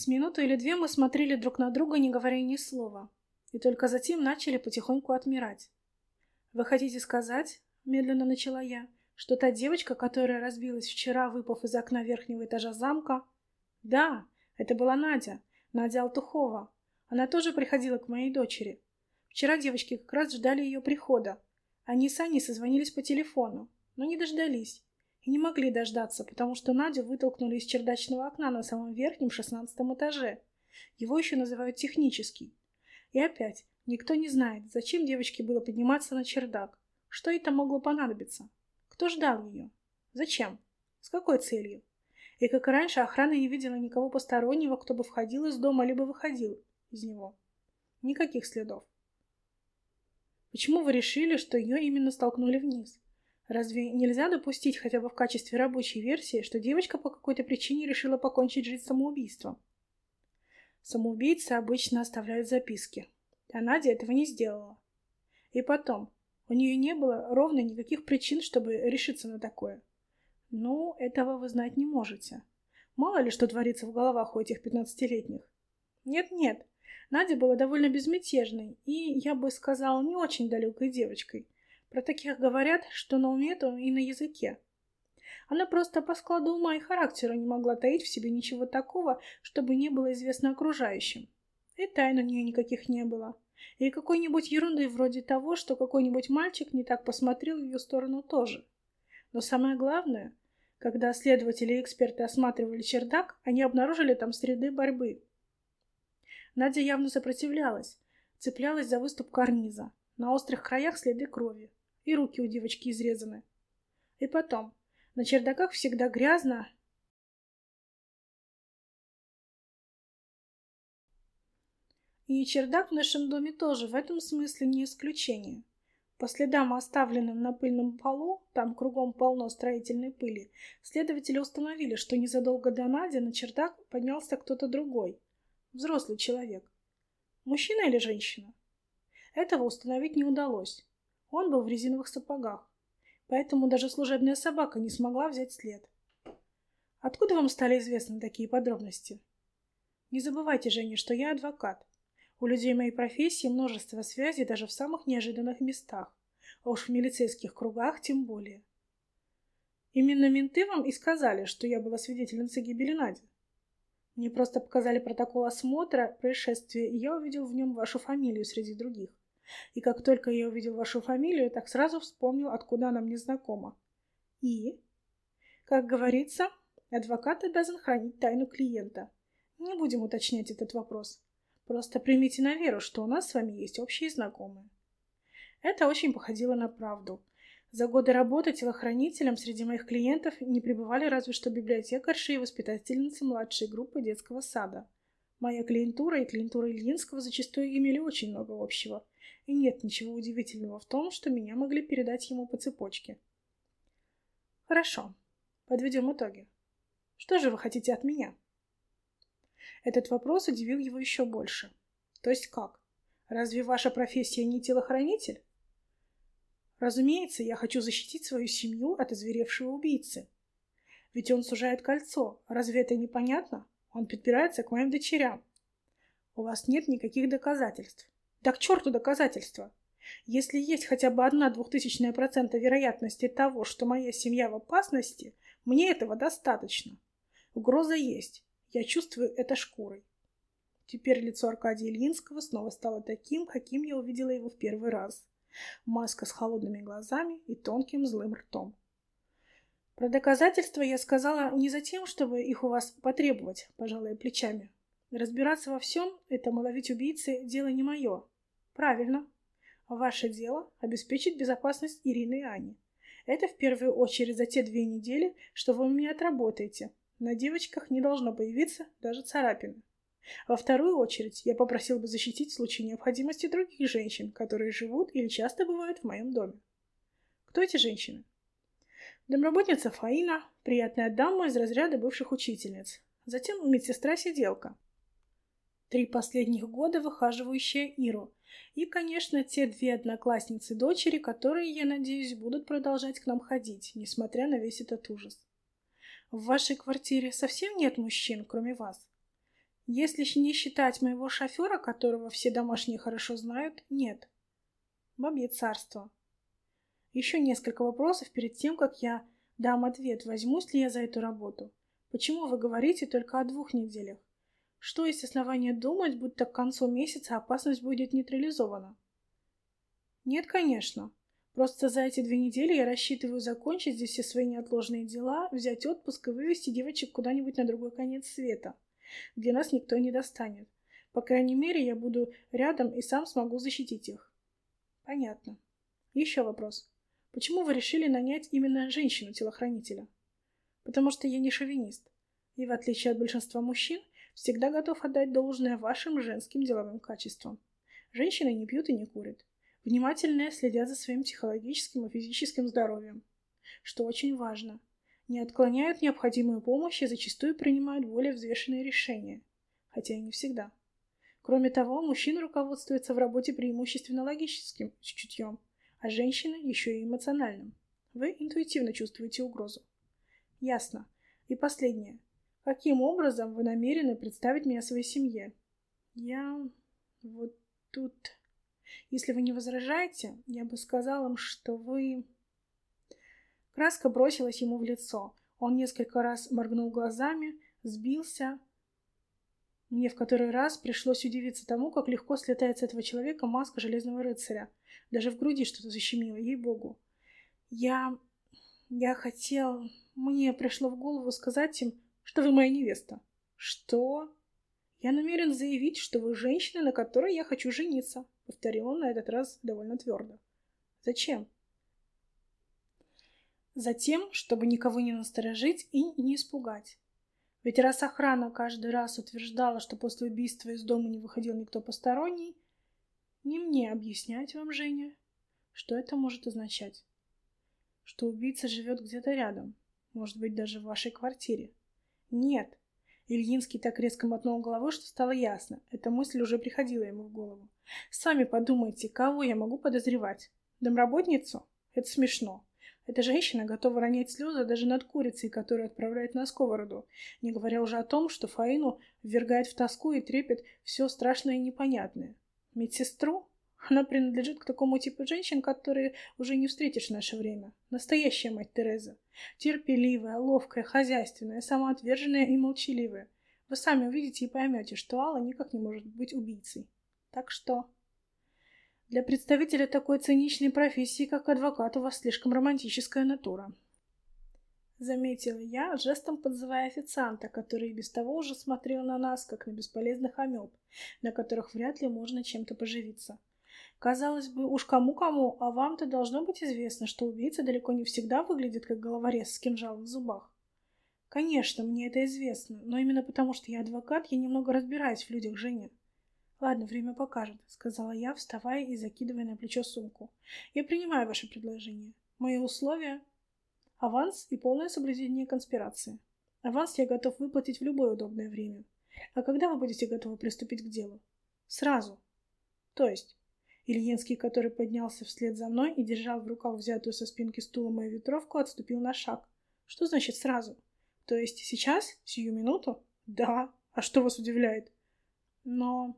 С минуту или две мы смотрели друг на друга, не говоря ни слова, и только затем начали потихоньку отмирать. «Вы хотите сказать, — медленно начала я, — что та девочка, которая разбилась вчера, выпав из окна верхнего этажа замка...» «Да, это была Надя, Надя Алтухова. Она тоже приходила к моей дочери. Вчера девочки как раз ждали ее прихода. Они с Аней созвонились по телефону, но не дождались. И не могли дождаться, потому что Надю вытолкнули из чердачного окна на самом верхнем шестнадцатом этаже. Его еще называют технический. И опять, никто не знает, зачем девочке было подниматься на чердак. Что ей там могло понадобиться? Кто ждал ее? Зачем? С какой целью? И как и раньше, охрана не видела никого постороннего, кто бы входил из дома, либо выходил из него. Никаких следов. Почему вы решили, что ее именно столкнули вниз? Разве нельзя допустить хотя бы в качестве рабочей версии, что девочка по какой-то причине решила покончить жизнь самоубийством? Самоубийцы обычно оставляют записки, а Надя этого не сделала. И потом, у нее не было ровно никаких причин, чтобы решиться на такое. Ну, этого вы знать не можете. Мало ли что творится в головах у этих пятнадцатилетних. Нет-нет, Надя была довольно безмятежной и, я бы сказал, не очень далекой девочкой — про таких говорят, что на уме, то и на языке. Она просто по складу ума и характера не могла таить в себе ничего такого, чтобы не было известно окружающим. И тайн у нее никаких не было. И какой-нибудь ерунды вроде того, что какой-нибудь мальчик не так посмотрел в ее сторону тоже. Но самое главное, когда следователи и эксперты осматривали чердак, они обнаружили там следы борьбы. Надя явно сопротивлялась, цеплялась за выступ карниза. На острых краях следы крови и руки у девочки изрезаны. И потом, на чердаках всегда грязно. И чердак в нашем доме тоже в этом смысле не исключение. По следам, оставленным на пыльном полу, там кругом полно строительной пыли, следователи установили, что незадолго до Нади на чердак поднялся кто-то другой, взрослый человек. Мужчина или женщина? Этого установить не удалось. Он был в резиновых сапогах, поэтому даже служебная собака не смогла взять след. Откуда вам стали известны такие подробности? Не забывайте, Женя, что я адвокат. У людей моей профессии множество связей даже в самых неожиданных местах, а уж в милицейских кругах тем более. Именно менты вам и сказали, что я была свидетельницей гибели Нади. Мне просто показали протокол осмотра происшествия, и я увидел в нем вашу фамилию среди других. И как только я увидел вашу фамилию, так сразу вспомнил, откуда она мне знакома. И? Как говорится, адвокат обязан хранить тайну клиента. Не будем уточнять этот вопрос. Просто примите на веру, что у нас с вами есть общие знакомые. Это очень походило на правду. За годы работы телохранителем среди моих клиентов не пребывали разве что библиотекарши и воспитательницы младшей группы детского сада. Моя клиентура и клиентура Ильинского зачастую имели очень много общего – и нет ничего удивительного в том, что меня могли передать ему по цепочке. Хорошо, подведем итоги. Что же вы хотите от меня? Этот вопрос удивил его еще больше. То есть как? Разве ваша профессия не телохранитель? Разумеется, я хочу защитить свою семью от озверевшего убийцы. Ведь он сужает кольцо. Разве это непонятно? Он подбирается к моим дочерям. У вас нет никаких доказательств. Да к черту доказательства! Если есть хотя бы одна двухтысячная процента вероятности того, что моя семья в опасности, мне этого достаточно. Угроза есть. Я чувствую это шкурой. Теперь лицо Аркадия Ильинского снова стало таким, каким я увидела его в первый раз. Маска с холодными глазами и тонким злым ртом. Про доказательства я сказала не за тем, чтобы их у вас потребовать, пожалуй, плечами. Разбираться во всем, это ловить убийцы, дело не мое. Правильно. Ваше дело — обеспечить безопасность Ирины и Ани. Это в первую очередь за те две недели, что вы у меня отработаете. На девочках не должно появиться даже царапины. Во вторую очередь я попросил бы защитить в случае необходимости других женщин, которые живут или часто бывают в моем доме. Кто эти женщины? Домработница Фаина, приятная дама из разряда бывших учительниц. Затем медсестра-сиделка, три последних года выхаживающая Иру. И, конечно, те две одноклассницы дочери, которые, я надеюсь, будут продолжать к нам ходить, несмотря на весь этот ужас. В вашей квартире совсем нет мужчин, кроме вас? Если не считать моего шофера, которого все домашние хорошо знают, нет. Бабье царство. Еще несколько вопросов перед тем, как я дам ответ, возьмусь ли я за эту работу. Почему вы говорите только о двух неделях? Что есть основания думать, будто к концу месяца опасность будет нейтрализована? Нет, конечно. Просто за эти две недели я рассчитываю закончить здесь все свои неотложные дела, взять отпуск и вывести девочек куда-нибудь на другой конец света, где нас никто не достанет. По крайней мере, я буду рядом и сам смогу защитить их. Понятно. Еще вопрос. Почему вы решили нанять именно женщину-телохранителя? Потому что я не шовинист. И в отличие от большинства мужчин, всегда готов отдать должное вашим женским деловым качествам. Женщины не пьют и не курят. Внимательно следят за своим психологическим и физическим здоровьем. Что очень важно. Не отклоняют необходимую помощь и зачастую принимают более взвешенные решения. Хотя и не всегда. Кроме того, мужчина руководствуется в работе преимущественно логическим чутьем, а женщина еще и эмоциональным. Вы интуитивно чувствуете угрозу. Ясно. И последнее. Каким образом вы намерены представить меня своей семье? Я вот тут... Если вы не возражаете, я бы сказал им, что вы... Краска бросилась ему в лицо. Он несколько раз моргнул глазами, сбился. Мне в который раз пришлось удивиться тому, как легко слетает с этого человека маска Железного Рыцаря. Даже в груди что-то защемило, ей-богу. Я... я хотел... Мне пришло в голову сказать им, что вы моя невеста. Что? Я намерен заявить, что вы женщина, на которой я хочу жениться, повторил он на этот раз довольно твердо. Зачем? Затем, чтобы никого не насторожить и не испугать. Ведь раз охрана каждый раз утверждала, что после убийства из дома не выходил никто посторонний, не мне объяснять вам, Женя, что это может означать. Что убийца живет где-то рядом, может быть, даже в вашей квартире. Нет. Ильинский так резко мотнул головой, что стало ясно. Эта мысль уже приходила ему в голову. Сами подумайте, кого я могу подозревать? Домработницу? Это смешно. Эта женщина готова ронять слезы даже над курицей, которую отправляют на сковороду, не говоря уже о том, что Фаину ввергает в тоску и трепет все страшное и непонятное. Медсестру? Она принадлежит к такому типу женщин, которые уже не встретишь в наше время. Настоящая мать Тереза. Терпеливая, ловкая, хозяйственная, самоотверженная и молчаливая. Вы сами увидите и поймете, что Алла никак не может быть убийцей. Так что... Для представителя такой циничной профессии, как адвокат, у вас слишком романтическая натура. Заметила я, жестом подзывая официанта, который и без того уже смотрел на нас, как на бесполезных амеб, на которых вряд ли можно чем-то поживиться. Казалось бы, уж кому-кому, а вам-то должно быть известно, что убийца далеко не всегда выглядит как головорез с кинжалом в зубах. Конечно, мне это известно, но именно потому, что я адвокат, я немного разбираюсь в людях, Женя. Ладно, время покажет, сказала я, вставая и закидывая на плечо сумку. Я принимаю ваше предложение. Мои условия — аванс и полное соблюдение конспирации. Аванс я готов выплатить в любое удобное время. А когда вы будете готовы приступить к делу? Сразу. То есть, Ильинский, который поднялся вслед за мной и держал в руках взятую со спинки стула мою ветровку, отступил на шаг. Что значит сразу? То есть сейчас? Сию минуту? Да. А что вас удивляет? Но...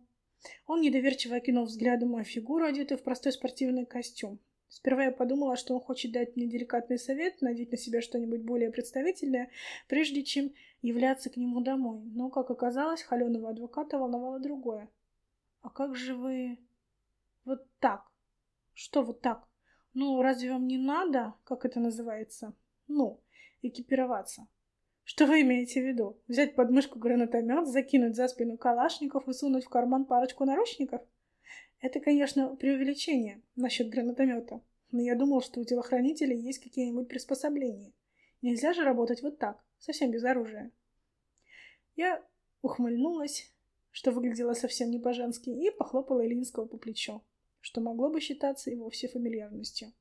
Он недоверчиво окинул взглядом мою фигуру, одетую в простой спортивный костюм. Сперва я подумала, что он хочет дать мне деликатный совет, надеть на себя что-нибудь более представительное, прежде чем являться к нему домой. Но, как оказалось, холеного адвоката волновало другое. «А как же вы...» Вот так. Что вот так? Ну, разве вам не надо, как это называется? Ну, экипироваться. Что вы имеете в виду? Взять под мышку гранатомет, закинуть за спину калашников и сунуть в карман парочку наручников? Это, конечно, преувеличение насчет гранатомета. Но я думал, что у телохранителей есть какие-нибудь приспособления. Нельзя же работать вот так, совсем без оружия. Я ухмыльнулась, что выглядело совсем не по-женски, и похлопала Ильинского по плечу что могло бы считаться и вовсе фамильярностью.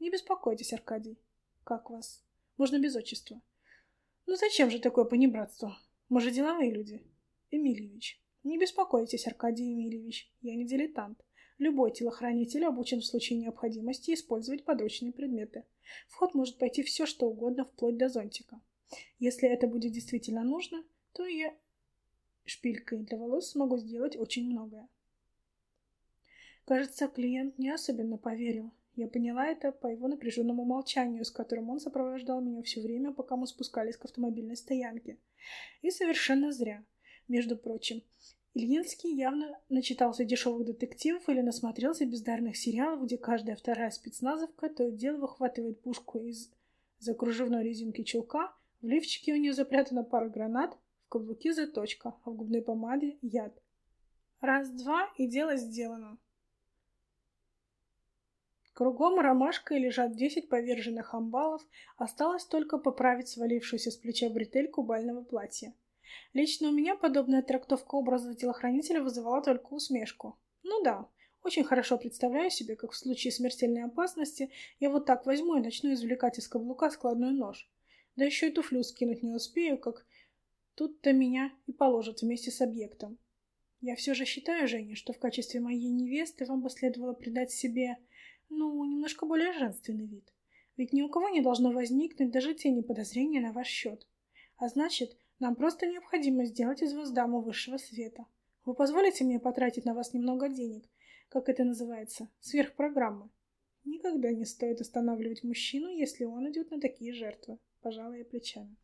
Не беспокойтесь, Аркадий. Как вас? Можно без отчества. Ну зачем же такое понебратство? Мы же деловые люди. Эмильевич. Не беспокойтесь, Аркадий Эмильевич. Я не дилетант. Любой телохранитель обучен в случае необходимости использовать подручные предметы. В ход может пойти все, что угодно, вплоть до зонтика. Если это будет действительно нужно, то я шпилькой для волос смогу сделать очень многое. Кажется, клиент не особенно поверил. Я поняла это по его напряженному молчанию, с которым он сопровождал меня все время, пока мы спускались к автомобильной стоянке. И совершенно зря. Между прочим, Ильинский явно начитался дешевых детективов или насмотрелся бездарных сериалов, где каждая вторая спецназовка то и дело выхватывает пушку из закружевной резинки чулка, в лифчике у нее запрятана пара гранат, в каблуке заточка, а в губной помаде яд. Раз-два, и дело сделано. Кругом ромашкой лежат десять поверженных амбалов, осталось только поправить свалившуюся с плеча бретельку бального платья. Лично у меня подобная трактовка образа телохранителя вызывала только усмешку. Ну да, очень хорошо представляю себе, как в случае смертельной опасности я вот так возьму и начну извлекать из каблука складной нож. Да еще и туфлю скинуть не успею, как тут-то меня и положат вместе с объектом. Я все же считаю, Женя, что в качестве моей невесты вам бы следовало придать себе, ну, немножко более женственный вид. Ведь ни у кого не должно возникнуть даже тени подозрения на ваш счет. А значит, нам просто необходимо сделать из вас даму высшего света. Вы позволите мне потратить на вас немного денег, как это называется, сверхпрограммы? Никогда не стоит останавливать мужчину, если он идет на такие жертвы, пожалуй, плечами.